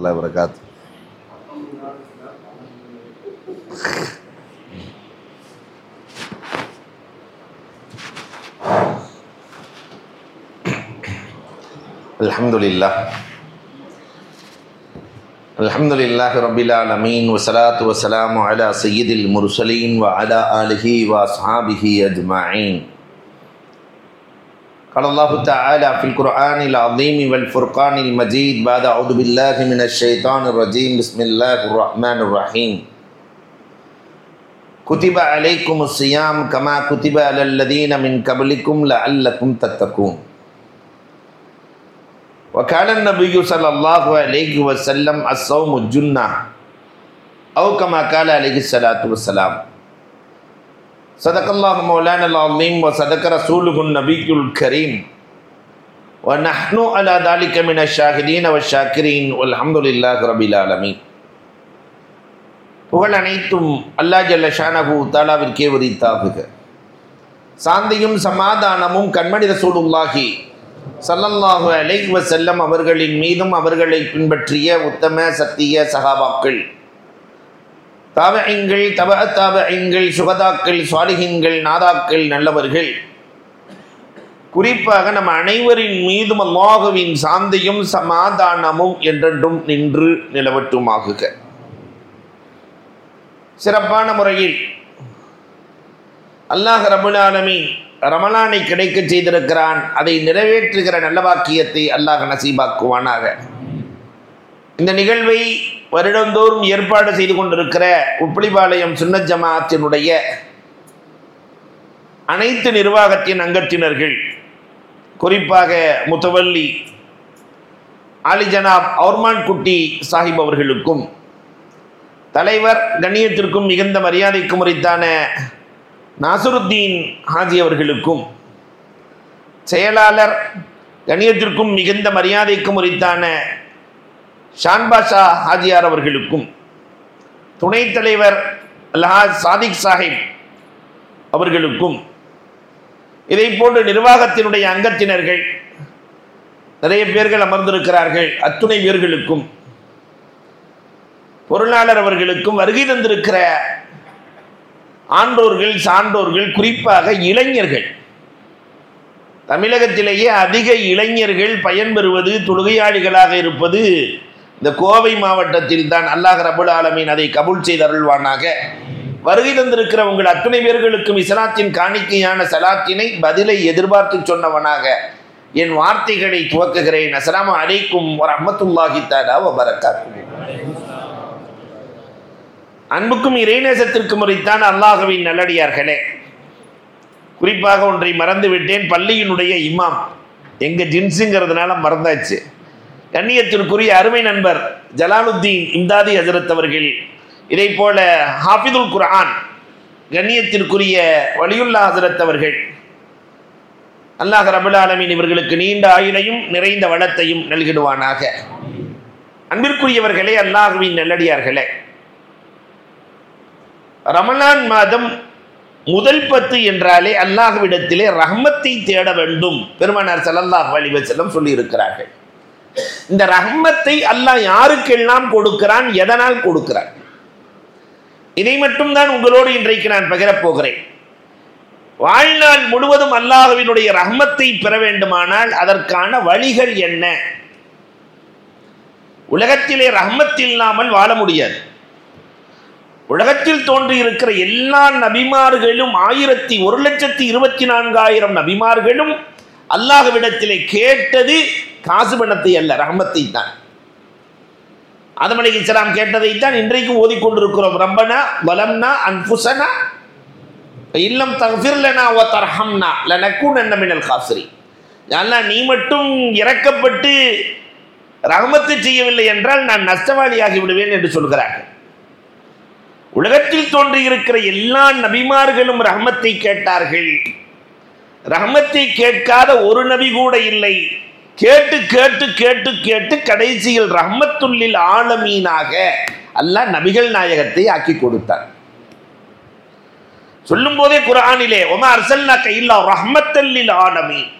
الله وبركاته. الحمد لله. الحمد لله رب العالمين والصلاة والسلام على سيد المرسلين وعلى آله وأصحابه أجمعين. قال الله تعالى في القرآن العظيم والفرقان المجيد بعد أعوذ بالله من الشيطان الرجيم. بسم الله الرحمن الرحيم. كتب عليكم الصيام كما كتب على الذين من قبلكم لعلكم تتقون. وكان النبي صلى الله عليه وسلم الصوم الجنة أو كما قال عليه الصلاة والسلام. صدق الله مولانا العظيم وصدق رسوله النبي الكريم ونحن على ذلك من الشاهدين والشاكرين والحمد لله رب العالمين புகழ் அனைத்தும் அல்லா ஜல்ல ஷானகு தாலாவிற்கே உரித்தாகுக சாந்தியும் சமாதானமும் கண்மணி ரசூலுல்லாஹி சல்லல்லாஹு அலைஹி வஸல்லம் அவர்களின் மீதும் அவர்களை பின்பற்றிய உத்தம சத்திய சகாபாக்கள் தாபகங்கள் தப தாபகங்கள் சுகதாக்கள் சுவாலிகங்கள் நாதாக்கள் நல்லவர்கள். குறிப்பாக நம் அனைவரின் மீதும் அல்லாஹுவின் சாந்தியும் சமாதானமும் என்றென்றும் நின்று நிலவட்டுமாகுக. சிறப்பான முறையில் அல்லாஹ் ரபுலாலமி ரமலானை கிடைக்க செய்திருக்கிறான். அதை நிறைவேற்றுகிற நல்ல வாக்கியத்தை அல்லாஹ் நசீபாக்குவானாக. இந்த நிகழ்வை வருடந்தோறும் ஏற்பாடு செய்து கொண்டிருக்கிற உப்பளிபாளையம் சுன்னத் ஜமாத்தினுடைய அனைத்து நிர்வாகத்தின் அங்கத்தினர்கள் குறிப்பாக முத்தவல்லி ஆலி ஜனாப் அவுர்மான் குட்டி சாஹிப் அவர்களுக்கும் தலைவர் கண்ணியத்திற்கும் மிகுந்த மரியாதைக்கும் உரித்தான நாசருத்தீன் ஹாஜி அவர்களுக்கும் செயலாளர் கண்ணியத்திற்கும் மிகுந்த மரியாதைக்கும் உரித்தான ஷான்பாஷா ஹாஜியார் அவர்களுக்கும் துணைத் தலைவர் அல்ஹாஜ் சாதிக் சாஹிப் அவர்களுக்கும் இதை போன்று நிர்வாகத்தினுடைய அங்கத்தினர்கள் நிறைய பேர்கள் அமர்ந்திருக்கிறார்கள். அத்துணை பேர்களுக்கும் பொருளாளர் அவர்களுக்கும் வருகை தந்திருக்கிற ஆண்டோர்கள் சான்றோர்கள் குறிப்பாக இளைஞர்கள். தமிழகத்திலேயே அதிக இளைஞர்கள் பயன்பெறுவது தொழுகையாளிகளாக இருப்பது இந்த கோவை மாவட்டத்தில் தான் அல்லாஹ் ரபுல் ஆலமீன் அதை கபூல் செய்தருள்வானாக வருகை தந்திருக்கிற உங்கள் அத்தனை பேர்களுக்கும் இஸ்லாத்தின் காணிக்கையான சலாத்தினை பதிலை எதிர்பார்த்து சொன்னவனாக என் வார்த்தைகளை துவக்குகிறேன். அஸ்லாம அலைக்கும் ஒரு அம்மத்துல்லாஹி தாலா வபரகாத்து அன்புக்கும் இறைநேசத்திற்கும் முறைத்தான் அல்லாஹுவின் நல்லடியார்களே குறிப்பாக ஒன்றை மறந்து விட்டேன் பள்ளியினுடைய இமாம் எங்க ஜின்ஸுங்கிறதுனால மறந்தாச்சு. கண்ணியத்திற்குரிய அருமை நண்பர் ஜலாலுத்தீன் இம்தாதி ஹசரத் அவர்கள் இதை போல ஹாஃபிதுல் குர்ஆன் கண்ணியத்திற்குரிய வலியுல்லா ஹசரத் அவர்கள் அல்லாஹ் ரபுல் ஆலமின் இவர்களுக்கு நீண்ட ஆயுளையும் நிறைந்த வளத்தையும் நல்கிடுவானாக. அன்பிற்குரியவர்களே அல்லாஹுவின் நல்லடியார்களே ரமலான் மாதம் முதல் பத்து என்றாலே அல்லாஹுவிடத்திலே ரஹமத்தை தேட வேண்டும் பெருமானார் சலல்லாஹ் அலிவசலம் சொல்லியிருக்கிறார்கள். இந்த ரஹ்மத்தை அல்லாஹ் யாருக்கெல்லாம் கொடுக்கிறான் எதனால் கொடுக்கிறான்? இதை மட்டும்தான் உங்களோடு இன்றைக்கு நான் பகிரப் போகிறேன் வாழ்நாள் முழுவதும் அல்லாஹுவினுடைய ரஹ்மத்தை பெற வேண்டுமானால் அதற்கான வழிகள் என்ன? உலகத்திலே ரஹ்மத் இல்லாமல் வாழ முடியாது. உலகத்தில் தோன்றி இருக்கிற எல்லா நபிமார்களும் ஆயிரத்தி ஒரு லட்சத்தி இருபத்தி நான்காயிரம் நபிமார்களும் அல்லாஹவிடத்திலே கேட்டது காசு பணத்தை அல்ல ரஹமத்தை தான். அதமலை இஸ்லாம் கேட்டதை தான் இன்றைக்கும் ஓதிக்கொண்டிருக்கிறோம். ரப்பனா வலம்னா அன்புசனா இல்லம் தஃபிர்லனா ஓ தர்ஹம்னா லனக்கும் என்ன மினல் காசிரி ஆனால் நீ மட்டும் இறக்கப்பட்டு ரகமத்து செய்யவில்லை என்றால் நான் நஷ்டவாளியாகி விடுவேன் என்று சொல்கிறார்கள். உலகத்தில் தோன்றியிருக்கிற எல்லா நபிமார்களும் ரஹமத்தை கேட்டார்கள். ரஹமத்தை கேட்காத ஒரு நபி கூட இல்லை. கேட்டு கேட்டு கேட்டு கேட்டு கடைசியில் ரஹமத்துள்ளில் ஆலமீனாக அல்லாஹ் நபிகள் நாயகத்தை ஆக்கி கொடுத்தார். சொல்லும் போதே குரானிலே ஒமா அரசல்லா கையில்லா ரஹமத்தல்லில் ஆலமீன்.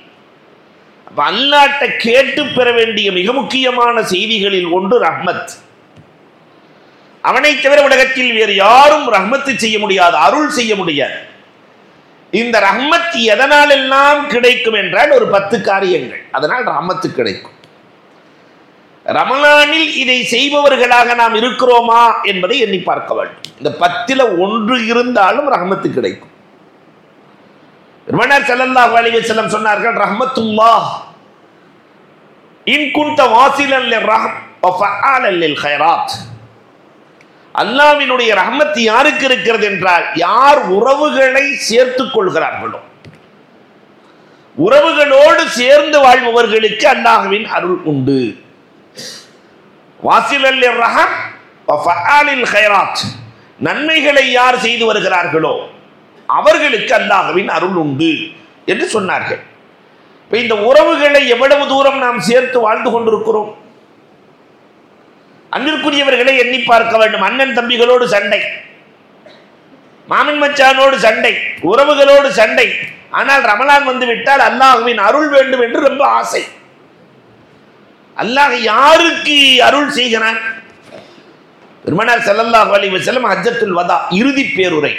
அப்ப அல்லாட்ட கேட்டு பெற வேண்டிய மிக முக்கியமான செய்திகளில் ஒன்று ரஹ்மத். அவனை தவிர உலகத்தில் வேறு யாரும் ரஹ்மத்து செய்ய முடியாது அருள் செய்ய முடியாது. இந்த ரஹ்மத் எதனால் எல்லாம் கிடைக்கும் என்றால் ஒரு பத்து காரியங்கள். அதனால் ரஹ்மத்து கிடைக்கும். ரமலானில் இதை செய்பவர்களாக நாம் இருக்கிறோமா என்பதை எண்ணி பார்க்க வேண்டும். இந்த பத்தில் ஒன்று இருந்தாலும் ரஹ்மத்து கிடைக்கும். பெருமனார் ஸல்லல்லாஹு அலைஹி வஸல்லம் சொன்னார்கள் ரஹ்மத்துல்லாஹ். இன் குன்த வாசிலன் லிர்ரஹம் வ லில் கைராத். அல்லாஹ்வினுடைய ரஹமத் யாருக்கு இருக்கிறது என்றால் யார் உறவுகளை சேர்த்துக் கொள்கிறார்களோ. உறவுகளோடு சேர்ந்து வாழ்பவர்களுக்கு அல்லாஹுவின் அருள் உண்டு. வாசிலன் லிர்ரஹம் வ நன்மைகளை யார் செய்து வருகிறார்களோ அவர்களுக்கு அல்லாஹுவின் அருள் உண்டு என்று சொன்னார்கள். இப்போ இந்த உறவுகளை எவ்வளவு தூரம் நாம் சேர்த்து வாழ்ந்து கொண்டிருக்கிறோம்? அன்பிற்குரியவர்களை எண்ணி பார்க்க வேண்டும். அண்ணன் தம்பிகளோடு சண்டை. மாமன் மச்சானோடு சண்டை. உறவுகளோடு சண்டை. ஆனால் ரமலான் வந்து விட்டால் அல்லாஹுவின் அருள் வேண்டும் என்று ரொம்ப ஆசை. அல்லாஹ் யாருக்கு அருள் செய்கிறான்? பெருமனார் செல்லல்லாஹ் அலி வஸல்லம் ஹஜ்ஜத்துல் வதா இறுதி பேருரை.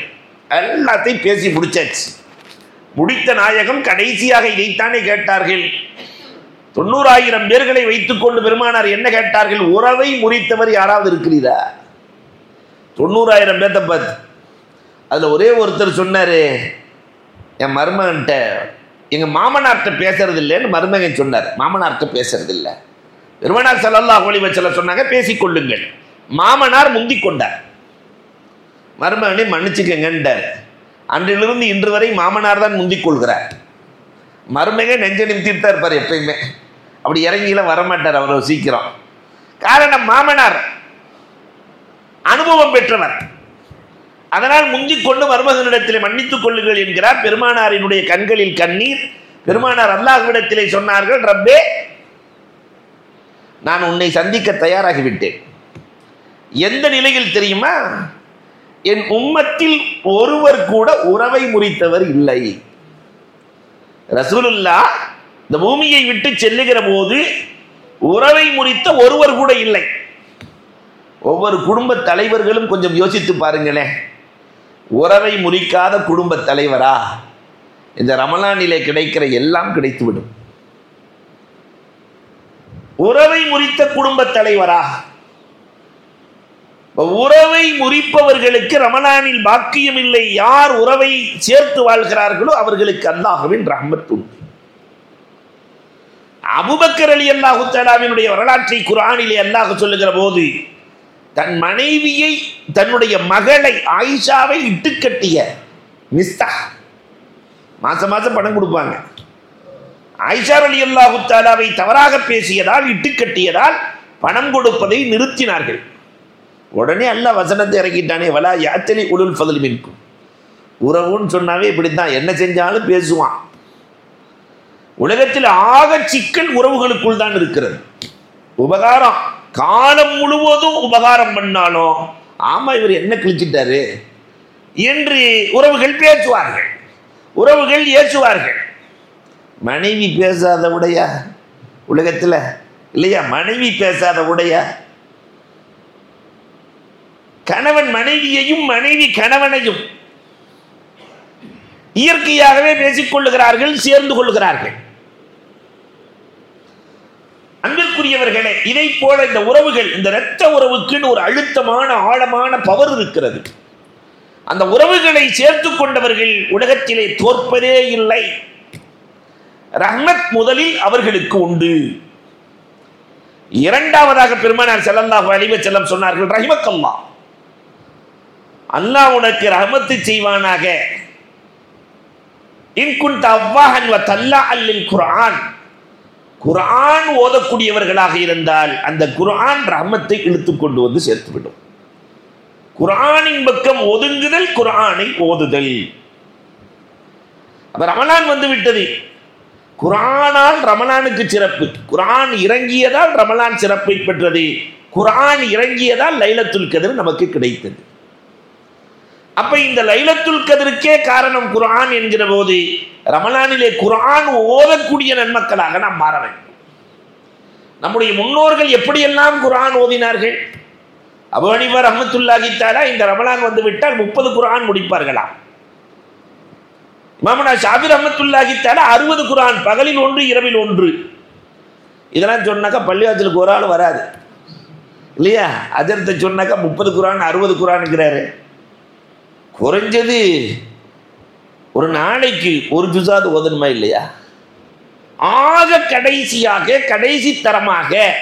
எல்லாத்தையும் பேசி முடிச்சாச்சு. முடித்த நாயகம் கடைசியாக இதைத்தானே கேட்டார்கள். தொண்ணூறாயிரம் பேர்களை வைத்துக்கொண்டு பெருமானார் என்ன கேட்டார்கள்? உறவை முறித்தவர் யாராவது இருக்கிறீரா? தொண்ணூறாயிரம் பேர்த்த பார்த்து அதில் ஒரே ஒருத்தர் சொன்னார் என் மருமகன்ட்ட எங்கள் மாமனார்கிட்ட பேசுறது இல்லைன்னு மருமகன் சொன்னார். மாமனார்கிட்ட பேசுறது இல்லை பெருமனார் செல்லல்லா அலைஹி வச்சல சொன்னாங்க பேசிக்கொள்ளுங்கள் மாமனார் முந்திக் கொண்டார். மருமகனை மன்னிச்சுக்கங்கன்றார் அன்றிலிருந்து இன்று வரை மாமனார் தான் முந்திக் கொள்கிறார். மருமகன் நெஞ்ச நிமித்திட்டு தான் இருப்பார் எப்பயுமே. அப்படி இறங்கிலாம் வரமாட்டார் அவர் சீக்கிரம். காரணம் மாமனார். அனுபவம் பெற்றவர். அதனால் முந்திக் கொண்டு மருமகனிடத்திலே மன்னித்துக் கொள்ளுங்கள் என்கிறார். பெருமானாரினுடைய கண்களில் கண்ணீர். பெருமானார் அல்லாஹ்விடத்திலே சொன்னார்கள் ரப்பே நான் உன்னை சந்திக்க தயாராகிவிட்டேன். எந்த நிலையில் தெரியுமா? என் உம்மத்தில் ஒருவர் கூட உறவை முறித்தவர் இல்லை. ரசூலுல்லா இந்த பூமியை விட்டு செல்லுகிற போது உறவை முறித்த ஒருவர் கூட இல்லை. ஒவ்வொரு குடும்ப தலைவர்களும் கொஞ்சம் யோசித்து பாருங்களேன். உறவை முறிக்காத குடும்ப தலைவரா? இந்த ரமலானிலே கிடைக்கிற எல்லாம் கிடைத்துவிடும். உறவை முறித்த குடும்ப தலைவரா? உறவை முறிப்பவர்களுக்கு ரமலானில் பாக்கியம் இல்லை. யார் உறவை சேர்த்து வாழ்கிறார்களோ அவர்களுக்கு அல்லாஹுவின் ரஹமத் உண்டு. அபுபக்கர் அலி அல்லாஹுத்தாலாவினுடைய வரலாற்றை குரானிலே அல்லாஹ் சொல்லுகிற போது தன் மனைவியை தன்னுடைய மகளை ஆயிஷாவை இட்டுக்கட்டிய மிஸ்தா மாசம் மாசம் பணம் கொடுப்பாங்க. ஆயிஷா அலி அல்லாஹு தாலாவை தவறாக பேசியதால் இட்டுக்கட்டியதால் பணம் கொடுப்பதை நிறுத்தினார்கள். உடனே அல்ல வசனத்தை இறக்கிட்டானே வலா யாத்திரை உளுல் ஃபதல் மின்கும். உறவுன்னு சொன்னாவே இப்படி தான் என்ன செஞ்சாலும் பேசுவான். உலகத்தில் ஆக சிக்கல் உறவுகளுக்குள் தான் இருக்கிறது. உபகாரம் காலம் முழுவதும் உபகாரம் பண்ணாலும் ஆமா இவர் என்ன கிழிச்சிட்டாரு? என்று உறவுகள் பேசுவார்கள். உறவுகள் ஏசுவார்கள். மனைவி பேசாத உடையா உலகத்தில் இல்லையா? மனைவி பேசாத உடையா கணவன் மனைவியையும் மனைவி கணவனையும் இயற்கையாகவே பேசிக்கொள்ளுகிறார்கள் சேர்ந்து கொள்கிறார்கள் அன்பிற்குரியவர்களே இதை போல இந்த உறவுகள் இந்த இரத்த உறவுக்குன்னு ஒரு அழுத்தமான ஆழமான பவர் இருக்கிறது. அந்த உறவுகளை சேர்த்து கொண்டவர்கள் உலகத்திலே தோற்பதே இல்லை. ரஹ்மத் முதலில் அவர்களுக்கு உண்டு. இரண்டாவதாக பெருமானார் ஸல்லல்லாஹு அலைஹி செல்லம் சொன்னார்கள் ரஹிமக்கல்லாஹ் அல்லாஹ் உனக்கு ரஹமத்து செய்வானாக. இன்குன் தவ்வாஹன் வ தல்லா அல்லில் குரான் குரான் ஓதக்கூடியவர்களாக இருந்தால் அந்த குரான் ரஹமத்தை இழுத்து கொண்டு வந்து சேர்த்துவிடும். குரானின் பக்கம் ஒதுங்குதல் குரானை ஓதுதல். அப்ப ரமலான் வந்து விட்டது குரானால் ரமலானுக்கு சிறப்பு. குரான் இறங்கியதால் ரமலான் சிறப்பை பெற்றது. குரான் இறங்கியதால் லைலத்துல் கதிர் நமக்கு கிடைத்தது. அப்ப இந்த லைலத்துல் கதிருக்கே காரணம் குரான் என்கிற போது ரமலானிலே குரான் ஓதக்கூடிய நன்மக்களாக நாம் மாற வேண்டும். நம்முடைய முன்னோர்கள் எப்படியெல்லாம் குரான் ஓதினார்கள்? அபு அஹமத்துல்லாஹித்தாலா இந்த ரமலான் வந்து விட்டால் முப்பது குரான் முடிப்பார்களாம். மாமனா ஷாபிர் ரஹ்மத்துல்லாஹி அறுபது குரான் பகலில் ஒன்று இரவில் ஒன்று. இதெல்லாம் சொன்னாக்கா பள்ளிவாசலுக்கு ஒரு ஆள் வராது. இல்லையா? அஜரத்தை சொன்னாக்கா முப்பது குரான் அறுபது குரானுங்கிறாரு குறைஞ்சது ஒரு நாளைக்கு ஒரு ஜுசாது ஓதணுமா இல்லையா? ஆக கடைசியாக கடைசி தரமாக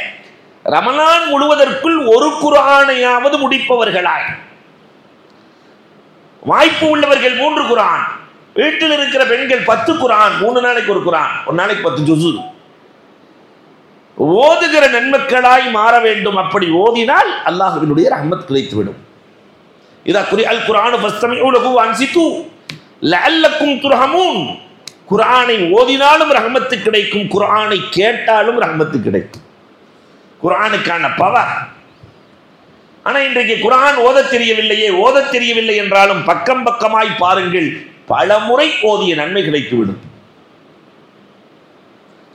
ரமலான் முழுவதற்குள் ஒரு குரானையாவது முடிப்பவர்களாய். வாய்ப்பு உள்ளவர்கள் மூன்று குரான் வீட்டில் இருக்கிற பெண்கள் பத்து குரான் மூணு நாளைக்கு ஒரு குரான் ஒரு நாளைக்கு பத்து ஜுசு ஓதுகிற நன்மக்களாய் மாற வேண்டும். அப்படி ஓதினால் அல்லாஹுவினுடைய ரஹமத் கிடைத்துவிடும் இதா குறி அல் குரானு ஃபஸ்தமிஉ லஹு அன்சித்து லல்லக்கும் துர்ஹமூன் குரானை ஓதினாலும் ரஹமத்து கிடைக்கும். குரானை கேட்டாலும் ரஹமத்து கிடைக்கும். குரானுக்கான பவர் ஆனா இன்றைக்கு குரான் ஓதத் தெரியவில்லையே. ஓதத் தெரியவில்லை என்றாலும் பக்கம் பக்கமாய் பாருங்கள். பல முறை ஓதிய நன்மை கிடைத்துவிடும்.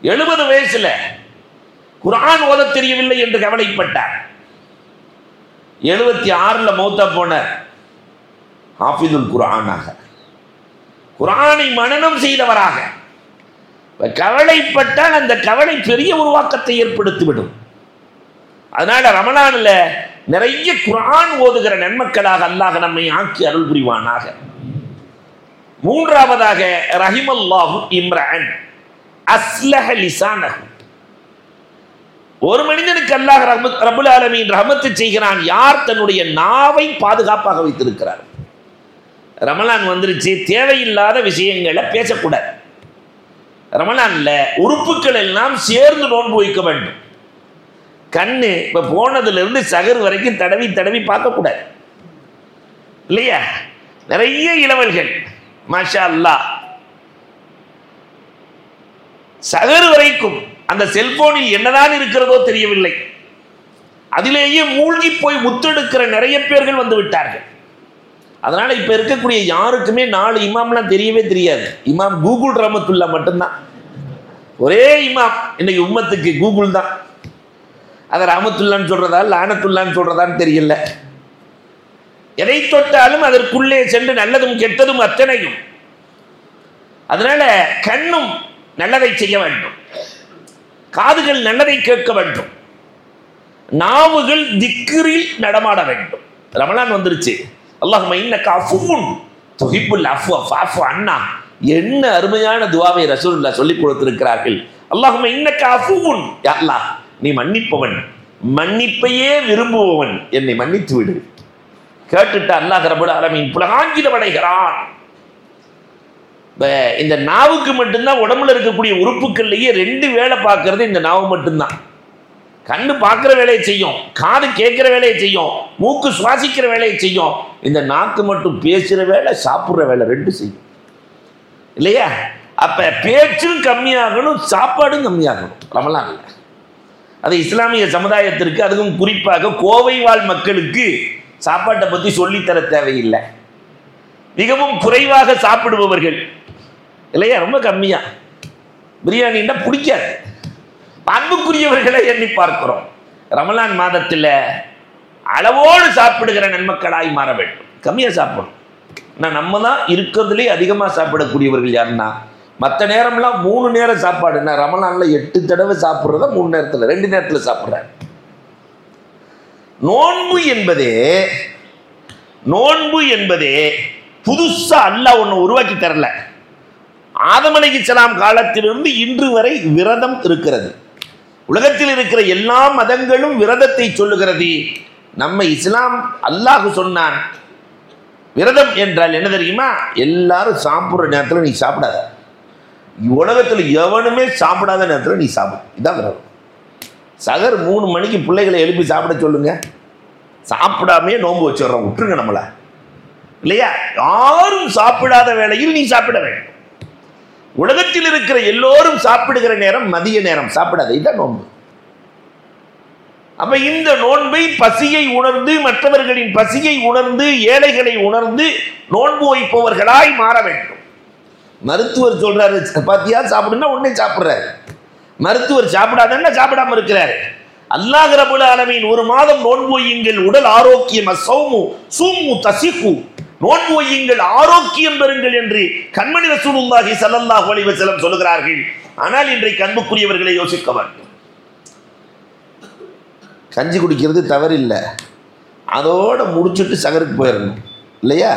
எழுபது வயசுல குரான் ஓதத் தெரியவில்லை என்று கவலைப்பட்டார். எழுபத்தி ஆறுல மௌத்தா போனார். ஹாஃபிதுல் குரானாக குரானை மனனம் செய்தவராக. கவலைப்பட்டால் அந்த கவலை பெரிய உருவாக்கத்தை ஏற்படுத்திவிடும். அதனால ரமலானில் நிறைய குரான் ஓதுகிற நன்மக்களாக அல்லாஹ் நம்மை ஆக்கி அருள் புரிவானாக. மூன்றாவதாக ரஹிமல்லாஹு இம்ரான். அஸ்லஹ லிசானஹு. ஒரு மனிதனுக்கு அல்லாஹ் ரஹ்மத் ரபுல் ஆலமீன் ரஹமத்து செய்கிறான். யார் தன்னுடைய நாவை பாதுகாப்பாக வைத்திருக்கிறார்? ரமலான் வந்துருச்சு. தேவையில்லாத விஷயங்களை பேசக்கூடாது. ரமலான்ல உறுப்புகள் எல்லாம் சேர்ந்து நோன்பு வைக்க வேண்டும். கண்ணு இப்ப போனதுல இருந்து சகர் வரைக்கும் தடவி தடவி பார்க்கக்கூடாது. இல்லையா? நிறைய இளவல்கள். மாஷா அல்லாஹ். சகர் வரைக்கும் அந்த செல்போனில் என்னதான் இருக்கிறதோ தெரியவில்லை. அதிலேயே மூழ்கி போய் முத்தெடுக்கிற நிறைய பேர்கள் வந்து விட்டார்கள். அதனால இப்ப இருக்கக்கூடிய யாருக்குமே நாலு இமாம்லாம் தெரியவே தெரியாது. இமாம் கூகுள் ரமத்துல்லா மட்டும்தான். ஒரே இமாம் இன்னைக்கு உம்மத்துக்கு கூகுள் தான். அதை ராமத்துல்லான்னு சொல்றதா லானத்துல்லான்னு சொல்றதான்னு தெரியல. எதை தொட்டாலும் அதற்குள்ளே சென்று நல்லதும் கெட்டதும் அத்தனையும். அதனால கண்ணும் நல்லதை செய்ய வேண்டும். காதுகள் நல்லதை கேட்க வேண்டும். நாவுகள் திக்கிரில் நடமாட வேண்டும். ரமலான் வந்துருச்சு. அல்லாஹும இன்னக்க அஃபுன் அஃப் அஃபு அஃபு அண்ணா. என்ன அருமையான துவாவை ரசூல்லா சொல்லிக் கொடுத்திருக்கிறார்கள். அல்லாஹும இன்னக்க அஃபுன் அல்லாஹ் நீ மன்னிப்பவன் மன்னிப்பையே விரும்புபவன். என்னை மன்னித்து விடு கேட்டுட்டு அல்லாஹ் ரபுல் ஆலமீன் புலகாங்கிதம் அடைகிறான் இந்த நாவுக்கு மட்டும்தான் உடம்புல இருக்கக்கூடிய உறுப்புகள்லயே ரெண்டு வேலை பார்க்கறது இந்த நாவு மட்டும்தான். கண்ணு பார்க்குற வேலையை செய்யும் காது கேட்குற வேலையை செய்யும் மூக்கு சுவாசிக்கிற வேலையை செய்யும் இந்த நாக்கு மட்டும் பேசுகிற வேலை சாப்பிட்ற வேலை ரெண்டு செய்யும். இல்லையா? அப்போ பேச்சும் கம்மியாகணும் சாப்பாடும் கம்மியாகணும். ரமலான் இல்லை. அது இஸ்லாமிய சமுதாயத்திற்கு அதுவும் குறிப்பாக கோவை வாழ் மக்களுக்கு சாப்பாட்டை பற்றி சொல்லித்தர தேவையில்லை. மிகவும் குறைவாக சாப்பிடுபவர்கள் இல்லையா? ரொம்ப கம்மியா. பிரியாணின்னா பிடிக்காது. அன்புக்குரியவர்களை எண்ணி பார்க்கிறோம். ரமலான் மாதத்தில் அளவோடு சாப்பிடுகிற நன்மக்களாய் மாற வேண்டும். கம்மியாக சாப்பிடணும். ஆனால் நம்ம தான் இருக்கிறதுலே அதிகமாக சாப்பிடக்கூடியவர்கள் யாருன்னா மற்ற நேரம்லாம் மூணு நேரம் சாப்பாடு. நான் ரமலானில் எட்டு தடவை சாப்பிட்றத மூணு நேரத்தில் ரெண்டு நேரத்தில் சாப்பிட்றேன் நோன்பு என்பதே நோன்பு என்பதே புதுசாக அல்லாஹ் ஒன்று உருவாக்கி தரல. ஆதமலைக்கு இஸ்லாம் காலத்திலிருந்து இன்று வரை விரதம் இருக்கிறது. உலகத்தில் இருக்கிற எல்லா மதங்களும் விரதத்தை சொல்லுகிறது. நம்ம இஸ்லாம் அல்லாஹு சொன்னான். விரதம் என்றால் என்ன தெரியுமா? எல்லாரும் சாப்பிட்ற நேரத்தில் நீ சாப்பிடாத. உலகத்தில் எவனுமே சாப்பிடாத நேரத்தில் நீ சாப்பிடும் இதான் விரதம். சகர் மூணு மணிக்கு பிள்ளைகளை எழுப்பி சாப்பிட சொல்லுங்க. சாப்பிடாமே நோன்பு வச்சிடுறோம். விட்டுருங்க நம்மளை. இல்லையா? யாரும் சாப்பிடாத வேளையில் நீ சாப்பிட வேண்டும். உலகத்தில் இருக்கிற எல்லோரும் சாப்பிடுகிற நேரம் மதிய நேரம். சாப்பிடாத இதான் நோன்பு. அப்ப இந்த நோன்பை பசியை உணர்ந்து மற்றவர்களின் பசியை உணர்ந்து ஏழைகளை உணர்ந்து நோன்பு வைப்பவர்களாய் மாற வேண்டும். மருத்துவர் சொல்றாரு சப்பாத்தியா சாப்பிடுன்னா உடனே சாப்பிடுறாரு. மருத்துவர் சாப்பிடாதன்னா சாப்பிடாம இருக்கிறாரு. அல்லாஹ் ரபுல் ஆலமீன் ஒரு மாதம் நோன்பு வையுங்கள். உடல் ஆரோக்கியம் சௌமு சூமு தசிகு நோன்பு வையுங்கள் ஆரோக்கியம் பெறுங்கள் என்று கண்மணி ரசூலுல்லாஹி ஸல்லல்லாஹு அலைஹி வஸல்லம் சொல்கிறார்கள் ஆனால் இன்றைக்கு அன்புக்குரியவர்களை யோசிக்க வேண்டும். கஞ்சி குடிக்கிறது தவறில்லை. அதோடு முடிச்சுட்டு சகருக்கு போயிடணும். இல்லையா?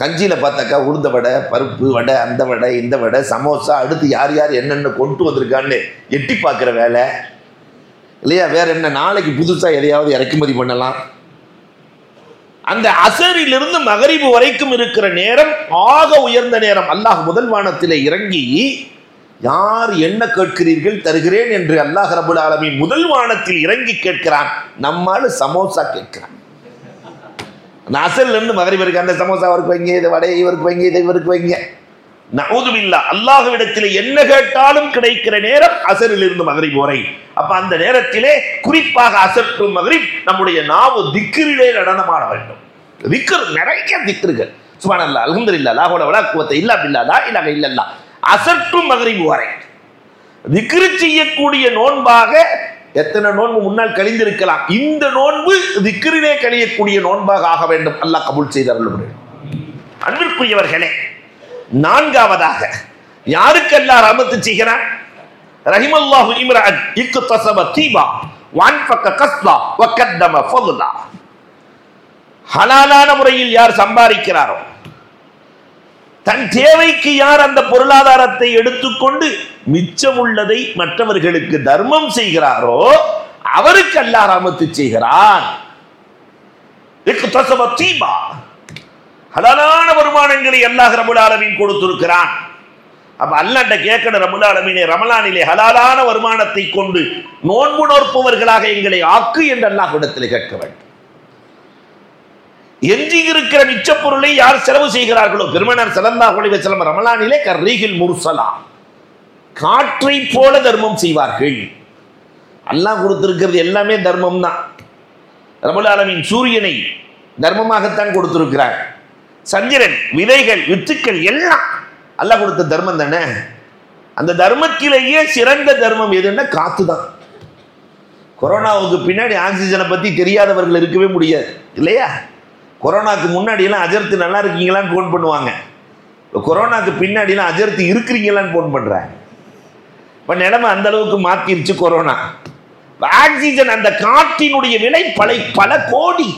கஞ்சியில் பார்த்தாக்கா உளுந்த வடை பருப்பு வடை அந்த வடை இந்த வடை சமோசா அடுத்து யார் யார் என்னென்ன கொண்டு வந்திருக்கான்னு எட்டி பார்க்குற வேலை. இல்லையா? வேற என்ன? நாளைக்கு புதுசாக எதையாவது இறக்குமதி பண்ணலாம். அந்த அசரிலிருந்து மகரிபு வரைக்கும் இருக்கிற நேரம் ஆக உயர்ந்த நேரம். அல்லாஹ் முதல் வானத்திலே இறங்கி யார் என்ன கேட்கிறீர்கள் தருகிறேன் என்று அல்லாஹ் ரபுல் ஆலமி முதல் வானத்தில் இறங்கி கேட்கிறான். நம்மால் சமோசா கேட்கிறான். அந்த அசல்ல இருந்து மகரிப் அந்த சமோசா அவருக்கு வைங்க இதை வடையை இவருக்கு வைங்க இதை இவருக்கு வைங்க. நவுதுபில்லா அல்லாஹ்விடத்தில் என்ன கேட்டாலும் கிடைக்கிற நேரம் அசரில் இருந்து மகரிப் வரை. அப்ப அந்த நேரத்திலே குறிப்பாக அசர் டு மகரிப் நம்முடைய நாவு திக்கிரிலே நடனமாட வேண்டும். திக்கர் நிறைய திக்கர்கள். சுபானல்லா இல்லா லாஹோட வலா குவத்த இல்லா பில்லாதா இல்லாக இல்லல்லா. அசர் டு மகரிப் வரை. திக்ரு செய்யக்கூடிய நோன்பாக எத்தனை நோன்பு முன்னால் கழிந்திருக்கலாம். இந்த நோன்பு திக்ரிலே கழியக்கூடிய நோன்பாக ஆக வேண்டும். அல்லாஹ் கபூல் செய்தார்கள் அன்பிற்குரியவர்களே நான்காவதாக யாருக்கு ரமத்து ரஹமத்து செய்கிறான்? ரஹிமல்லாஹு இம்ரான் இக்கு தசப தீபா வான்பக்க கஸ்லா வக்கத்தம ஃபதுலா ஹலாலான முறையில் யார் சம்பாதிக்கிறாரோ தன் தேவைக்கு யார் அந்த பொருளாதாரத்தை எடுத்துக்கொண்டு மிச்சம் உள்ளதை மற்றவர்களுக்கு தர்மம் செய்கிறாரோ அவருக்கு அல்லாஹ் ரமத்து செய்கிறான். இக்கு தீபா. ஹலாலான வருமானங்களை அல்லாஹ் ரபுல் ஆலமீன் கொடுத்திருக்கிறான். அப்ப அல்லாட்ட கேட்கணும் ரபுல் ஆலமீனே ரமலானிலே ஹலாலான வருமானத்தை கொண்டு நோன்பு நோற்பவர்களாக எங்களை ஆக்கு என்று அல்லாஹ் இடத்தில் கேட்க வேண்டும். எஞ்சி இருக்கிற மிச்ச பொருளை யார் செலவு செய்கிறார்களோ பெருமனார் சலந்தா ஒளிவ செல்லம் ரமலானிலே கர்ரீகில் முர்சலா காற்றை போல தர்மம் செய்வார்கள். அல்லாஹ் கொடுத்திருக்கிறது எல்லாமே தர்மம் தான் ரபுல் சூரியனை தர்மமாகத்தான் கொடுத்திருக்கிறார். சந்திரன் விதைகள் வித்துக்கள் எல்லாம் அல்லாஹ் கொடுத்த தர்மம் தானே? அந்த தர்மத்திலேயே சிறந்த தர்மம் எதுன்னா காத்து தான் கொரோனாவுக்கு பின்னாடி ஆக்சிஜனை பற்றி தெரியாதவர்கள் இருக்கவே முடியாது. இல்லையா? கொரோனாக்கு முன்னாடியெல்லாம் அஜர்த்து நல்லா இருக்கீங்களான்னு ஃபோன் பண்ணுவாங்க. இப்போ கொரோனாக்கு பின்னாடிலாம் அஜர்த்து இருக்கிறீங்களான்னு ஃபோன் பண்ணுறாங்க இப்போ நிலைமை அந்த அளவுக்கு மாற்றிருச்சு கொரோனா. ஆக்சிஜன் அந்த காற்றினுடைய விலை பல பல கோடி.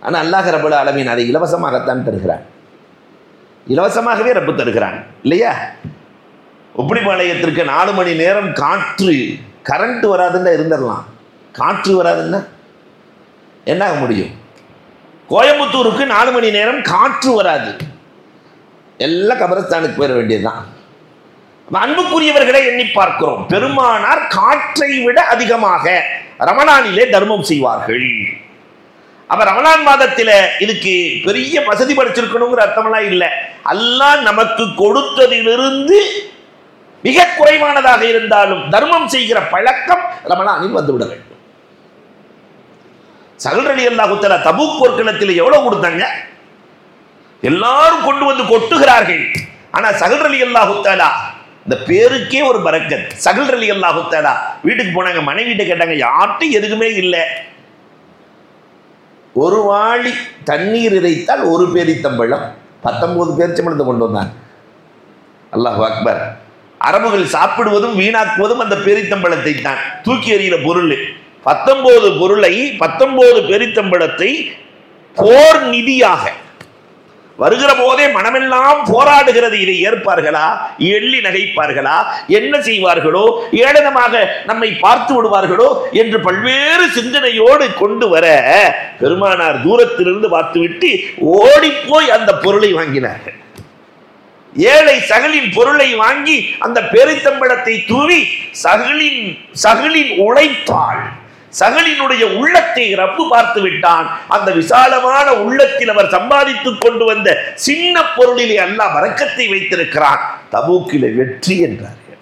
ஆனால் அல்லாஹ் ரபுல் ஆலமீன் அதை இலவசமாகத்தான் தருகிறான். இலவசமாகவே ரப்பு தருகிறான். இல்லையா? ஒப்படிப்பாளையத்திற்கு நாலு மணி நேரம் காற்று கரண்ட் வராதுன்னா இருந்துடலாம். காற்று வராதுன்னா என்ன ஆக முடியும்? கோயம்புத்தூருக்கு நாலு மணி நேரம் காற்று வராது. எல்லாம் கபரஸ்தானுக்கு போயிட வேண்டியதுதான். அன்புக்குரியவர்களை எண்ணி பார்க்கிறோம். பெருமானார் காற்றை விட அதிகமாக ரமணானிலே தர்மம் செய்வார்கள். அப்ப ரமலான் மாதத்தில இதுக்கு பெரிய வசதி படைச்சிருக்கணுங்கிற அர்த்தமெல்லாம் இல்லை. அல்லாஹ் நமக்கு கொடுத்ததிலிருந்து மிக குறைவானதாக இருந்தாலும் தர்மம் செய்கிற பழக்கம் ரமலானில் வந்துவிட வேண்டும். சகல்ரலி அல்லாஹுத்தல தபூக் போர்க்களத்தில் எவ்வளவு கொடுத்தாங்க? எல்லாரும் கொண்டு வந்து கொட்டுகிறார்கள். ஆனா சகல்ரலி அல்லாஹுத்தாலா இந்த பேருக்கே ஒரு பரக்கத். சகல்ரலி அல்லாஹுத்தாலா வீட்டுக்கு போனாங்க மனைவிட்ட கேட்டாங்க யார்ட்டும் எதுக்குமே இல்லை. ஒரு வாளி தண்ணீர் இறைத்தால் ஒரு பேரித்தம்பழம் பத்தொன்பது பேரிச்சம்பழத்தை கொண்டு வந்தாங்க அல்லாஹ் அக்பர். அரபுகள் சாப்பிடுவதும் வீணாக்குவதும் அந்த பேரித்தம்பழத்தை தான். தூக்கி எறிகிற பொருள். பத்தொன்பது பொருளை பத்தொன்பது பேரித்தம்பழத்தை போர் நிதியாக வருகிற போதே மனமெல்லாம் போராடுகிறது. இதை ஏற்பார்களா? எள்ளி நகைப்பார்களா? என்ன செய்வார்களோ? ஏளனமாக நம்மை பார்த்து விடுவார்களோ? என்று பல்வேறு சிந்தனையோடு கொண்டு வர பெருமானார் தூரத்திலிருந்து பார்த்துவிட்டு ஓடிப்போய் அந்த பொருளை வாங்கினார்கள். ஏழை சகலின் பொருளை வாங்கி அந்த பெருத்தம்பளத்தை தூவி சகலின் சகலின் உழைப்பாள் சகலினுடைய உள்ளத்தை ரப்பு பார்த்து விட்டான். அந்த விசாலமான உள்ளத்தில் அவர் சம்பாதித்துக் கொண்டு வந்த சின்ன பொருளிலே அல்லாஹ் வரக்கத்தை வைத்திருக்கிறான். தபூக்கில வெற்றி என்றார்கள்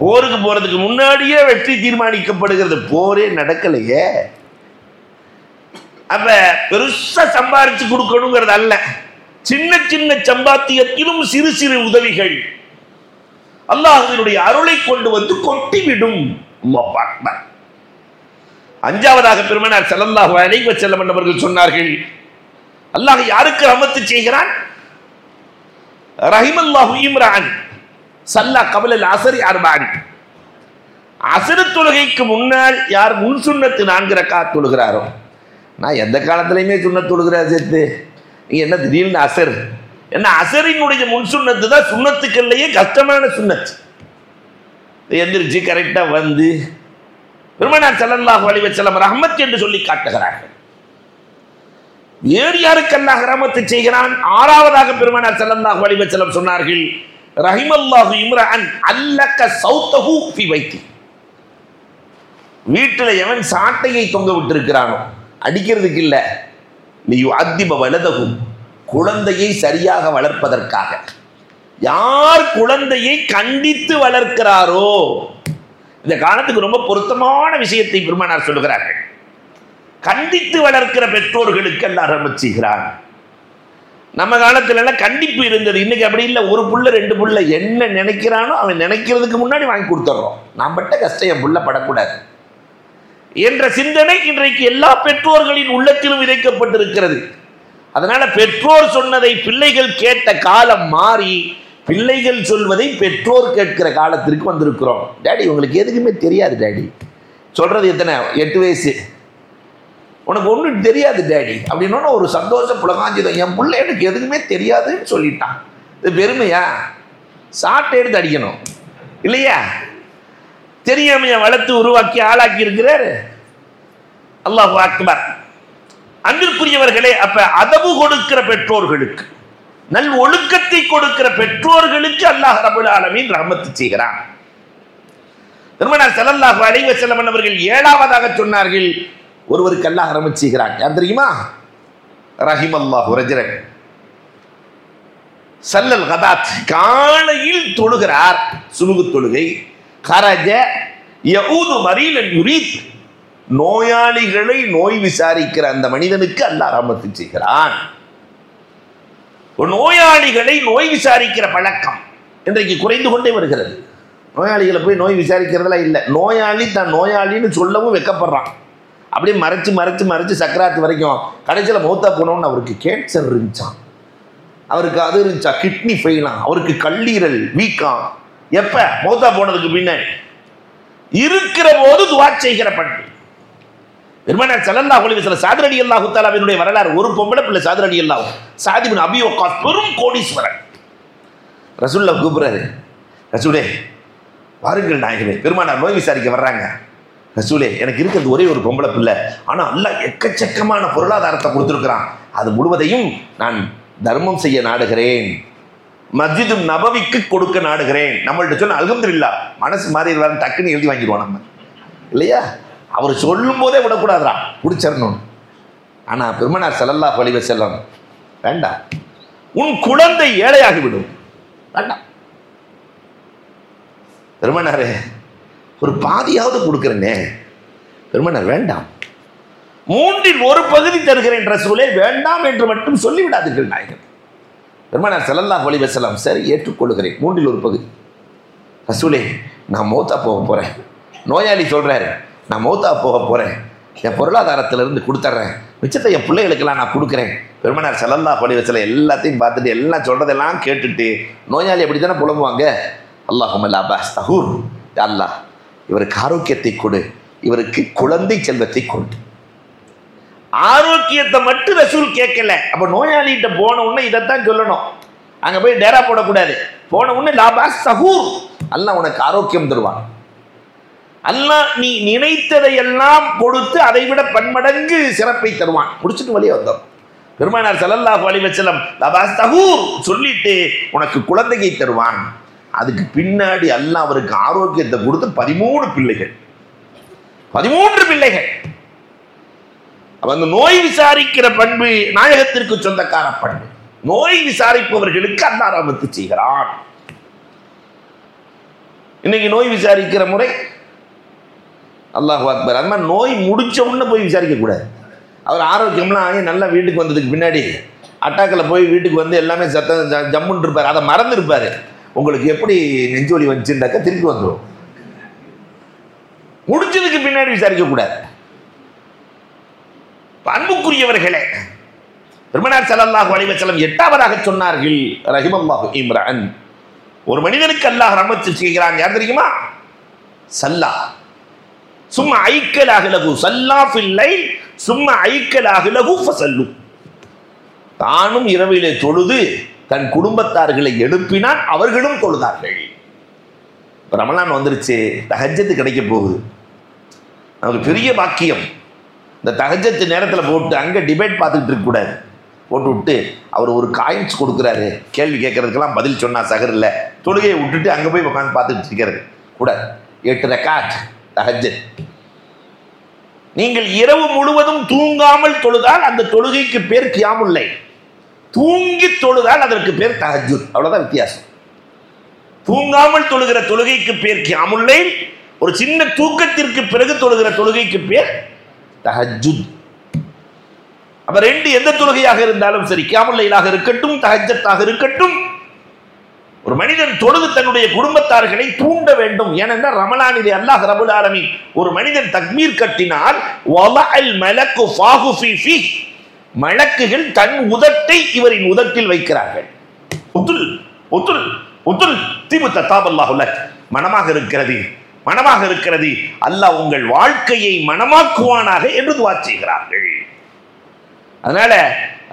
போருக்கு போறதுக்கு முன்னாடியே வெற்றி தீர்மானிக்கப்படுகிறது. போரே நடக்கலையே. அப்ப பெருசா சம்பாதிச்சு கொடுக்கணுங்கிறது அல்ல. சின்ன சின்ன சம்பாத்தியத்திலும் சிறு சிறு உதவிகள். அல்லாஹினுடைய அருளை கொண்டு வந்து கொட்டிவிடும். அம்மா அக்பர். அஞ்சாவதாக பெருமனார் ஸல்லல்லாஹு அலைஹி செல்ல அவர்கள் சொன்னார்கள் அல்லாஹ் யாருக்கு ரமத்து செய்கிறான்? ரஹிமல்லாஹு இம்ரான் சல்லா கபலல் அசரி அர்பான். அசரு தொழுகைக்கு முன்னால் யார் முன் சுண்ணத்து நான்கு ரக்கா தொழுகிறாரோ? நான் எந்த காலத்துலையுமே சுண்ணத் தொழுகிறேன் சேர்த்து நீ என்ன திடீர்னு அசர்? என்ன அசரினுடைய முன் சுண்ணத்து தான் சுண்ணத்துக்கள்லையே கஷ்டமான சுண்ணத்து. எந்திரிச்சு கரெக்டாக வந்து பெருமனார் ஸல்லல்லாஹு அலைஹி வஸல்லம் ரஹமத் என்று சொல்லி காட்டுகிறார்கள். வேறு யாருக்கு அல்லாஹ் ரஹ்மத்து செய்கிறான்? ஆறாவதாக பெருமனார் ஸல்லல்லாஹு அலைஹி வஸல்லம் சொன்னார்கள் ரஹிமல்லாஹு இம்ரான் அல்லக்க சௌத்தஹு ஃபி வைத்தி வீட்டில் எவன் சாட்டையை தொங்க விட்டிருக்கிறானோ அடிக்கிறதுக்கு இல்லை. நீ அத்திப வலதகும் குழந்தையை சரியாக வளர்ப்பதற்காக. யார் குழந்தையை கண்டித்து வளர்க்கிறாரோ இந்த காலத்துக்கு ரொம்ப பொருத்தமான விஷயத்தை பெருமானார் சொல்லுகிறார்கள். கண்டித்து வளர்க்கிற பெற்றோர்களுக்கு எல்லாம் ரமத் நம்ம காலத்துல எல்லாம் கண்டிப்பு இருந்தது. இன்னைக்கு அப்படி இல்லை. ஒரு புள்ள ரெண்டு புள்ள என்ன நினைக்கிறானோ அவன் நினைக்கிறதுக்கு முன்னாடி வாங்கி கொடுத்துட்றோம். நான் கஷ்டம் என் புள்ள படக்கூடாது. என்ற சிந்தனை இன்றைக்கு எல்லா பெற்றோர்களின் உள்ளத்திலும் விதைக்கப்பட்டிருக்கிறது. அதனால பெற்றோர் சொன்னதை பிள்ளைகள் கேட்ட காலம் மாறி பிள்ளைகள் சொல்வதை பெற்றோர் கேட்கிற காலத்திற்கு வந்திருக்கிறோம். டேடி உங்களுக்கு எதுக்குமே தெரியாது டேடி சொல்றது எத்தனை? எட்டு வயசு. உனக்கு ஒன்றும் தெரியாது டேடி அப்படின்னா ஒரு சந்தோஷ புலகாஞ்சிதம். என் பிள்ளை எனக்கு எதுக்குமே தெரியாதுன்னு சொல்லிட்டான். இது பெருமையா? சாட்டை எடுத்து அடிக்கணும். இல்லையா? தெரியாமைய வளர்த்து உருவாக்கி ஆளாக்கி இருக்கிறாரு. அல்லாஹ் அக்பர். அன்பிற்குரியவர்களே அப்ப அதவு கொடுக்கிற பெற்றோர்களுக்கு நல் ஒழுக்கத்தை கொடுக்கிற பெற்றோர்களுக்கு அல்லாஹ் ரபுல் ஆலமீன் ரஹமத்து செய்கிறான். திருமணம் செல்லல்லாஹ் அழைவ செல்லமன் அவர்கள் ஏழாவதாக சொன்னார்கள். ஒருவருக்கு அல்லாஹ் ரஹமத் செய்கிறான். யார் தெரியுமா? ரஹிமல்லாஹு ரஜரன். சல்லல் கதாத் காலையில் தொழுகிறார். சுமுகு தொழுகை. கரஜ யகூது மரீலன் யுரீத். நோயாளிகளை நோய் விசாரிக்கிற அந்த மனிதனுக்கு அல்லாஹ் ரஹமத்து செய்கிறான். நோயாளிகளை நோய் விசாரிக்கிற பழக்கம் இன்றைக்கு குறைந்து கொண்டே வருகிறது. நோயாளிகளை போய் நோய் விசாரிக்கிறதெல்லாம் இல்லை. நோயாளி தான் நோயாளின்னு சொல்லவும் வெக்கப்படுறான். அப்படியே மறைச்சு மறைச்சு மறைச்சு சக்கராத்து வரைக்கும் கடைசியில் மௌத்தா போனோம்னு அவருக்கு கேன்சர் இருந்துச்சான் அவருக்கு அது இருந்துச்சா? கிட்னி ஃபெயிலாம் அவருக்கு கல்லீரல் வீக்கம் எப்போ? மௌத்தா போனதுக்கு பின்னாடி இருக்கிற போது துவா செய்கிற பண்பு. பெருமானார் ஸல்லல்லாஹு ஒளிவு சில சாதரடி அலி அல்லாஹு வரலாறு ஒரு பொம்பளை பிள்ளை சாதரடி அலி அல்லாஹ் சாதிபின் அபி வக்காஸ் பெரும் கோடீஸ்வரன். ரசூல்லா கூப்பிடுறாரு. ரசூலே வாருங்கள் நாயகமே பெருமானார் நோய் விசாரிக்க வர்றாங்க. ரசூலே எனக்கு இருக்கிறது ஒரே ஒரு பொம்பளை பிள்ளை. ஆனால் அல்ல எக்கச்சக்கமான பொருளாதாரத்தை கொடுத்துருக்கிறான். அது முழுவதையும் நான் தர்மம் செய்ய நாடுகிறேன். மஸ்ஜிதும் நபவிக்கு கொடுக்க நாடுகிறேன். நம்மள்ட்ட சொன்ன அல்ஹம்துலில்லா மனசு மாறிடுவாரு டக்குன்னு எழுதி வாங்கிடுவோம் நம்ம. இல்லையா? அவர் சொல்லும் போதே விடக்கூடாதுரா குடிச்சிடணும் ஆனால் பெருமனார் செல்லல்லா அலைஹி வஸல்லம் வேண்டாம் உன் குழந்தை ஏழையாகிவிடும். வேண்டாம் பெருமனாரே ஒரு பாதியாவது கொடுக்குறேனே. பெருமனார் வேண்டாம் மூன்றில் ஒரு பகுதி தருகிறேன் ரசூலே வேண்டாம் என்று மட்டும் சொல்லிவிடாதீர்கள் நாயகன். பெருமனார் செல்லல்லா அலைஹி வஸல்லம் சரி ஏற்றுக்கொள்கிறேன். மூன்றில் ஒரு பகுதி. ரசூலே நான் மௌத்தா போக போகிறேன் நோயாளி சொல்கிறாரு நான் மௌத்தா போக போகிறேன் என் பொருளாதாரத்திலிருந்து கொடுத்துட்றேன் மிச்சத்தை என் பிள்ளைகளுக்கெல்லாம் நான் கொடுக்குறேன். பெருமனார் ஸல்லல்லாஹு அலைஹி எல்லாத்தையும் பார்த்துட்டு எல்லாம் சொல்கிறதெல்லாம் கேட்டுட்டு நோயாளி அப்படி தானே புலம்புவாங்க அல்லாஹுமல் அபாஸ் தஹூர் அல்லாஹ் இவருக்கு ஆரோக்கியத்தை கொடு. இவருக்கு குழந்தை செல்வத்தை கொடு. ஆரோக்கியத்தை மட்டும் ரசூல் கேட்கல. அப்போ நோயாளிகிட்ட போன உடனே இதைத்தான் சொல்லணும். அங்கே போய் டேரா போடக்கூடாது. போன உடனே லாபாஸ் சஹூர் அல்லாஹ் உனக்கு ஆரோக்கியம் தருவான். அல்லாஹ் நீ நினைத்ததை எல்லாம் கொடுத்து அதை விட பன்மடங்கு சிறப்பை தருவான். குடிச்சிட்டு வழியே வந்தோம். பெருமானார் ஸல்லல்லாஹு அலி வச்சலம் சொல்லிட்டு உனக்கு குழந்தையை தருவான். அதுக்கு பின்னாடி அல்லாஹ் அவருக்கு ஆரோக்கியத்தை கொடுத்து பதிமூணு பிள்ளைகள். பதிமூன்று பிள்ளைகள். அப்ப அந்த நோய் விசாரிக்கிற பண்பு நாயகத்திற்கு சொந்தக்கார பண்பு. நோய் விசாரிப்பவர்களுக்கு அல்லாஹ் ரஹமத்து செய்கிறான். இன்னைக்கு நோய் விசாரிக்கிற முறை அல்லாஹ் அக்பர். அது மாதிரி நோய் முடிச்ச உடனே போய் விசாரிக்கக்கூடாது அவர் ஆரோக்கியம்லாம் ஆகி நல்லா வீட்டுக்கு வந்ததுக்கு பின்னாடி அட்டாக்கில் போய் வீட்டுக்கு வந்து எல்லாமே சத்தம் ஜம்முன்னு இருப்பார். அதை மறந்துருப்பார். உங்களுக்கு எப்படி நெஞ்சோலி வலி திருப்பி வந்துடும் முடிச்சதுக்கு பின்னாடி விசாரிக்கக்கூடாது அன்புக்குரியவர்களே பெருமனார் செல்லல்லாஹு அலைவச்சலம் எட்டாவதாக சொன்னார்கள் ரஹிமல்லாஹு இம்ரான். ஒரு மனிதனுக்கு அல்லாஹ் ரமத்து செய்கிறான். யார் தெரியுமா? சல்லா சும்மா ஐக்கலாக லகு சல்லா ஃபில் சும்மா ஐக்கலாக லகு ஃபசல்லு. தானும் இரவிலே தொழுது தன் குடும்பத்தார்களை எழுப்பினால் அவர்களும் தொழுதார்கள். ரமலான் வந்துருச்சு தகஜத்து கிடைக்க போகுது. நமக்கு பெரிய பாக்கியம். இந்த தகஜத்து நேரத்தில் போட்டு அங்கே டிபேட் பார்த்துக்கிட்டு இருக்கக்கூடாது போட்டு விட்டு அவர் ஒரு காயின்ஸ் கொடுக்குறாரு. கேள்வி கேட்கறதுக்கெல்லாம் பதில் சொன்னா சகர் இல்லை. தொழுகையை விட்டுட்டு அங்கே போய் உட்காந்து பார்த்துட்டு இருக்காரு. கூட எட்டு ரெக்கார்ட் தஹஜத் நீங்கள் இரவு முழுவதும் தூங்காமல் தொழுதால் அந்த தொழுகைக்கு பேர் கியாமுல்லை. தூங்கி தொழுதால் அதற்கு பேர் தஹஜுத் அவ்வளவுதான் வித்தியாசம். தூங்காமல் தொழுகிற தொழுகைக்கு பேர் கியாமுல்லை. ஒரு சின்ன தூக்கத்திற்கு பிறகு தொழுகிற தொழுகைக்கு பேர் தஹஜுத் அப்ப ரெண்டு எந்த தொழுகையாக இருந்தாலும் சரி கியாமுல்லைலாக இருக்கட்டும் தஹஜத்தாக இருக்கட்டும் ஒரு மனிதன் தொழுது தன்னுடைய குடும்பத்தார்களை தூண்ட வேண்டும். ஏனென்றால் ரமலானிலே அல்லாஹ் ரபுல் ஆலமி ஒரு மனிதன் தக்மீர் கட்டினால் வலஅல் மலக்கு ஃபாஹு ஃபீ மலக்குகள் தன் உதட்டை இவரின் உதட்டில் வைக்கிறார்கள். உத்துல் உத்துல் உத்துல் திபு தத்தாபல்லாஹுல மனமாக இருக்கிறது மனமாக இருக்கிறது. அல்லாஹ் உங்கள் வாழ்க்கையை மனமாக்குவானாக என்று துவா செய்கிறார்கள். அதனால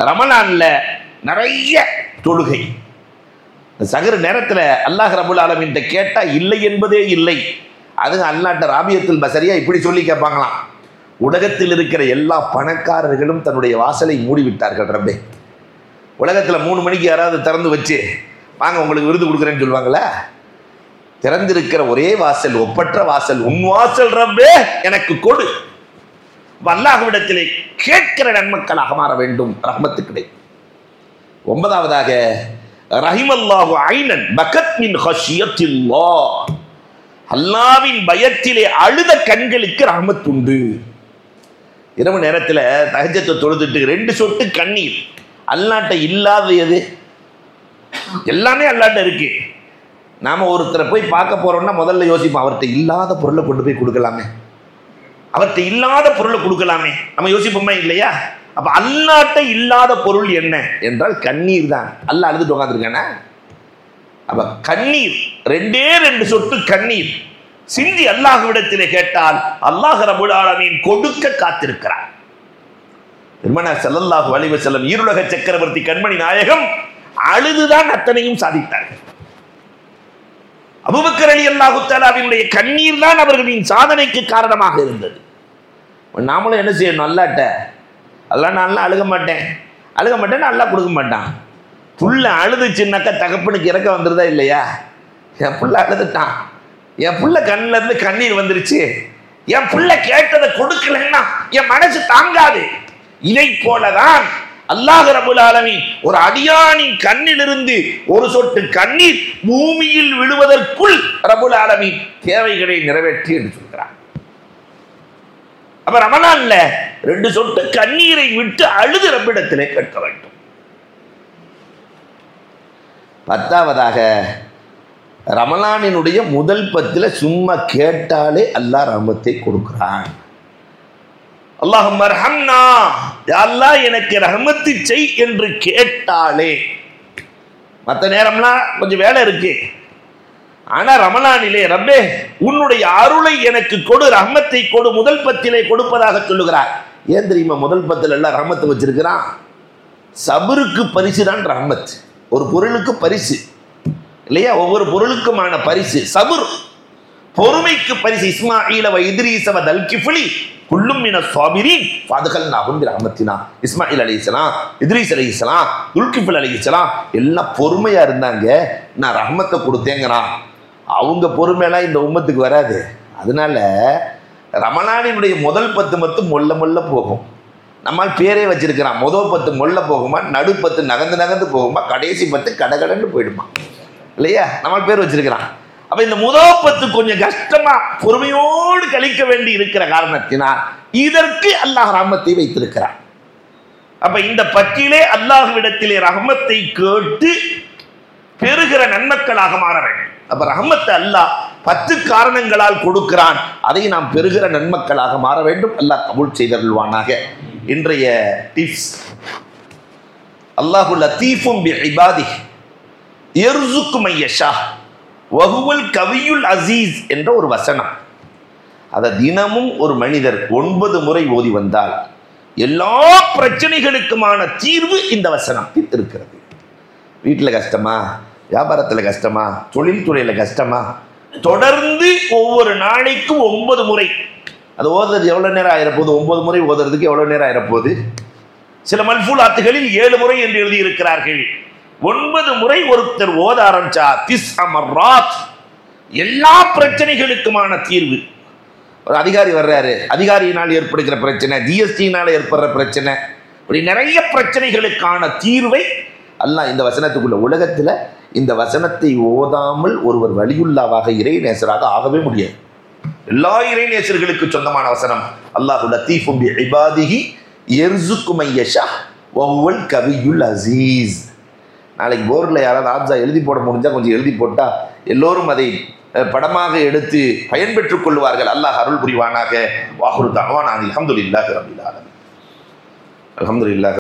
ரமலான்ல நிறைய தொழுகை சகர நேரத்தில் அல்லாஹ் ரபுல் ஆலமின்ட்ட கேட்டா இல்லை என்பதே இல்லை. அது அல்லாட்ட ராபியத்தில் பசரியா இப்படி சொல்லி கேட்பாங்களாம். உலகத்தில் இருக்கிற எல்லா பணக்காரர்களும் தன்னுடைய வாசலை மூடிவிட்டார்கள் ரப்பே. உலகத்தில் மூணு மணிக்கு யாராவது திறந்து வச்சு வாங்க உங்களுக்கு விருது கொடுக்குறேன்னு சொல்லுவாங்களே? திறந்திருக்கிற ஒரே வாசல் ஒப்பற்ற வாசல் உன் வாசல் ரப்பே எனக்கு கொடு. வல்லாகவிடத்திலே கேட்கிற நன்மக்களாக மாற வேண்டும். ரஹ்மத்து கிடை ஒன்பதாவதாக ரஹிமல்லாஹு ஐனன் பகத் மின் ஹஷியத்தில்லா அல்லாவின் பயத்திலே அழுத கண்களுக்கு ரஹமத் உண்டு. இரவு நேரத்தில் தகஜத்தை தொழுதுட்டு ரெண்டு சொட்டு கண்ணீர். அல்லாட்ட இல்லாத எது? எல்லாமே அல்லாட்ட இருக்கு. நாம ஒருத்தரை போய் பார்க்க போறோம்னா முதல்ல யோசிப்போம் அவர்கிட்ட இல்லாத பொருளை கொண்டு போய் கொடுக்கலாமே. அவர்கிட்ட இல்லாத பொருளை கொடுக்கலாமே. நம்ம யோசிப்போமே இல்லையா? அப்ப அல்லாட்ட இல்லாத பொருள் என்ன என்றால் கண்ணீர் தான். அல்ல அழுதுட்டு உட்காந்துருக்கானே அப்ப கண்ணீர் ரெண்டே ரெண்டு சொட்டு கண்ணீர். சிந்தி அல்லாஹ்விடத்திலே கேட்டால் அல்லாஹ் ரபுல் ஆலமீன் கொடுக்க காத்திருக்கிறார். பெருமனார் செல்லல்லாஹு வலிவ செல்லம் ஈருலக சக்கரவர்த்தி கண்மணி நாயகம் அழுதுதான் அத்தனையும் சாதித்தார்கள் அபுபக்கர் அலி அல்லாஹு தாலாவினுடைய கண்ணீர் தான் அவர்களின் சாதனைக்கு காரணமாக இருந்தது. நாமளும் என்ன செய்யணும் அல்லாட்ட அதெல்லாம் நான்லாம் அழுக மாட்டேன். அழுக மாட்டேன் நல்லா கொடுக்க மாட்டான். புள்ள அழுதுச்சுன்னாக்கா தகப்பனுக்கு இறக்க வந்துருதா இல்லையா? என் புள்ள அழுதுட்டான். என் புள்ள கண்ணில் இருந்து கண்ணீர் வந்துருச்சு. என் புள்ள கேட்டதை கொடுக்கலன்னா என் மனசு தாங்காது. இதை போலதான் அல்லாஹ் ரபுல் ஆலமி ஒரு அடியானின் கண்ணிலிருந்து ஒரு சொட்டு கண்ணீர் பூமியில் விழுவதற்குள் ரபுல் ஆலமி தேவைகளை நிறைவேற்றி என்று சொல்கிறார். அப்ப ரமலான்ல ரெண்டு சொட்டு கண்ணீரை விட்டு அழுது ரப்பிடத்திலே கேட்க வேண்டும். பத்தாவதாக ரமலானினுடைய முதல் பத்துல சும்மா கேட்டாலே அல்லாஹ் ரஹமத்தை கொடுக்கிறான். அல்லாஹம் ரஹம்னா அல்லாஹ் எனக்கு ரஹமத்து செய் என்று கேட்டாலே. மற்ற நேரம்லாம் கொஞ்சம் வேலை இருக்கு. ஆனா ரமலானிலே ரப்பே உன்னுடைய அருளை எனக்கு கொடு ரஹ்மத்தை கொடு முதல் பத்திலே கொடுப்பதாக சொல்லுகிறார். ஏன் தெரியுமா? முதல் பத்தில் எல்லாம் ரஹமத்தை வச்சிருக்கிறான். சபருக்கு பரிசு தான் ரஹமத். ஒரு பொருளுக்கு பரிசு. இல்லையா? ஒவ்வொரு பொருளுக்குமான பரிசு. சபுர். பொறுமைக்கு பரிசு. இஸ்மாயில வ இத்ரீசவ தல்கிஃபுலி குள்ளும் மின சாபிரீன். பாதுகள் நாகும் ரஹமத்தினா இஸ்மாயில் அலைஹிஸ்ஸலாம் இத்ரீஸ் அலைஹிஸ்ஸலாம் துல்கிஃபுல் அலைஹிஸ்ஸலாம் எல்லாம் பொறுமையா இருந்தாங்க. நான் ரஹமத்தை கொடுத்தேங்கிறான். அவங்க பொறுமையெல்லாம் இந்த உம்மத்துக்கு வராது. அதனால ரமணானினுடைய முதல் பத்து மத்தும் மொல்ல மொல்ல போகும். நம்மால் பேரே வச்சிருக்கிறான். முதல் பத்து மொல்ல போகுமா நடு பத்து நகர்ந்து நகர்ந்து போகுமா கடைசி பத்து கடகடன்னு போயிடுமா. இல்லையா? நம்மால் பேர் வச்சிருக்கிறான். அப்ப இந்த முதல் பத்து கொஞ்சம் கஷ்டமா பொறுமையோடு கழிக்க வேண்டி இருக்கிற காரணத்தினால் இதற்கு அல்லாஹ் ரஹமத்தை வைத்திருக்கிறார் அப்ப இந்த பற்றிலே அல்லாஹ்விடத்திலே ரஹமத்தை கேட்டு பெறுகிற நன்மக்களாக மாற வேண்டும். அப்ப ரஹமத்தை அல்லாஹ் பத்து காரணங்களால் கொடுக்கிறான். அதை நாம் பெறுகிற நன்மக்களாக மாற வேண்டும். அல்லாஹ் கபூல் செய்தருள்வானாக. இன்றைய டிப்ஸ் அல்லாஹு லத்தீஃபும் பி இபாதி எர்சுக்கு மையஷா வகுவல் கவியுல் அசீஸ் என்ற ஒரு வசனம். அதை தினமும் ஒரு மனிதர் ஒன்பது முறை ஓதி வந்தால் எல்லா பிரச்சனைகளுக்குமான தீர்வு இந்த வசனம் இருக்கிறது வீட்டில் கஷ்டமா? வியாபாரத்தில் கஷ்டமா? தொழில்துறையில் கஷ்டமா? தொடர்ந்து ஒவ்வொரு நாளைக்கும் ஒன்பது முறை. அது ஓதுறது எவ்வளோ நேரம் ஆயிரப்போகுது? ஒன்பது முறை ஓதுறதுக்கு எவ்வளோ நேரம் ஆயிரப்போகுது? சில மல்பூலாத்துகளில் ஏழு முறை என்று எழுதியிருக்கிறார்கள். ஒன்பது முறை ஒருத்தர் ஓத ஆரம்பிச்சா திஸ் அமர்ராத். எல்லா பிரச்சனைகளுக்குமான தீர்வு. ஒரு அதிகாரி வர்றாரு. அதிகாரியினால் ஏற்படுகிற பிரச்சனை ஜிஎஸ்டியினால் ஏற்படுற பிரச்சனை. இப்படி நிறைய பிரச்சனைகளுக்கான தீர்வை அல்லாஹ் இந்த வசனத்துக்குள்ள உலகத்தில் இந்த வசனத்தை ஓதாமல் ஒருவர் வழியுள்ளாவாக இறைநேசராக ஆகவே முடியாது. எல்லா இறைநேசர்களுக்கு சொந்தமான வசனம் அல்லாஹு லத்தீஃபும் பி இபாதிஹி எர்சுக்கு மையஷா ஒவ்வொல் கவியுல் அசீஸ். நாளைக்கு போர்டில் யாராவது ஆப்ஜா எழுதி போட முடிஞ்சால் கொஞ்சம் எழுதி போட்டால் எல்லோரும் அதை படமாக எடுத்து பயன்பெற்றுக் கொள்வார்கள். அல்லாஹ் அருள் புரிவானாக. வாகுரு தகவான் அலமதுல்லாஹ் ரபில் ஆலமீன். இல்லாஹ்